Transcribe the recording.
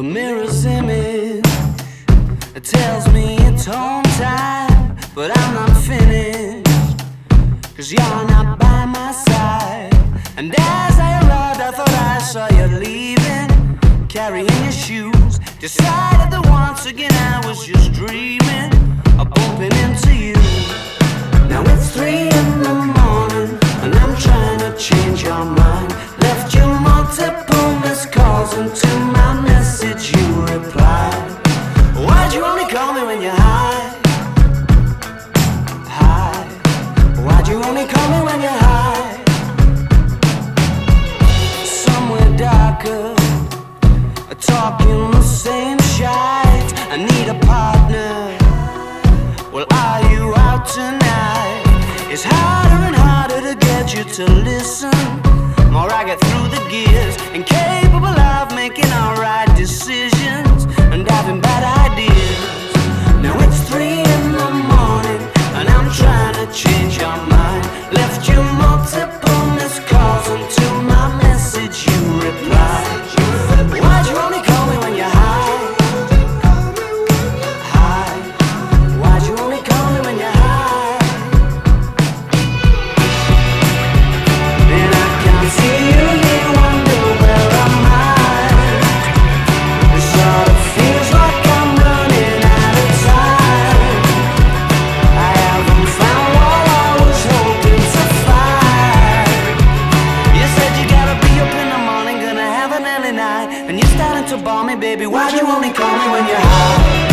The mirror's image it tells me it's home time, but I'm not finished. Cause you're not by my side. And as I arrived, I thought I saw you leaving, carrying your shoes. Decided that once again I was just dreaming of bumping into you. Now it's three in the morning, and I'm trying to change your mind. talking the same shit. I need a partner. Well, are you out tonight? It's harder and harder to get you to listen. More I get through the gears, incapable of making alright decisions and having bad ideas. baby, why do you only call me when you're high?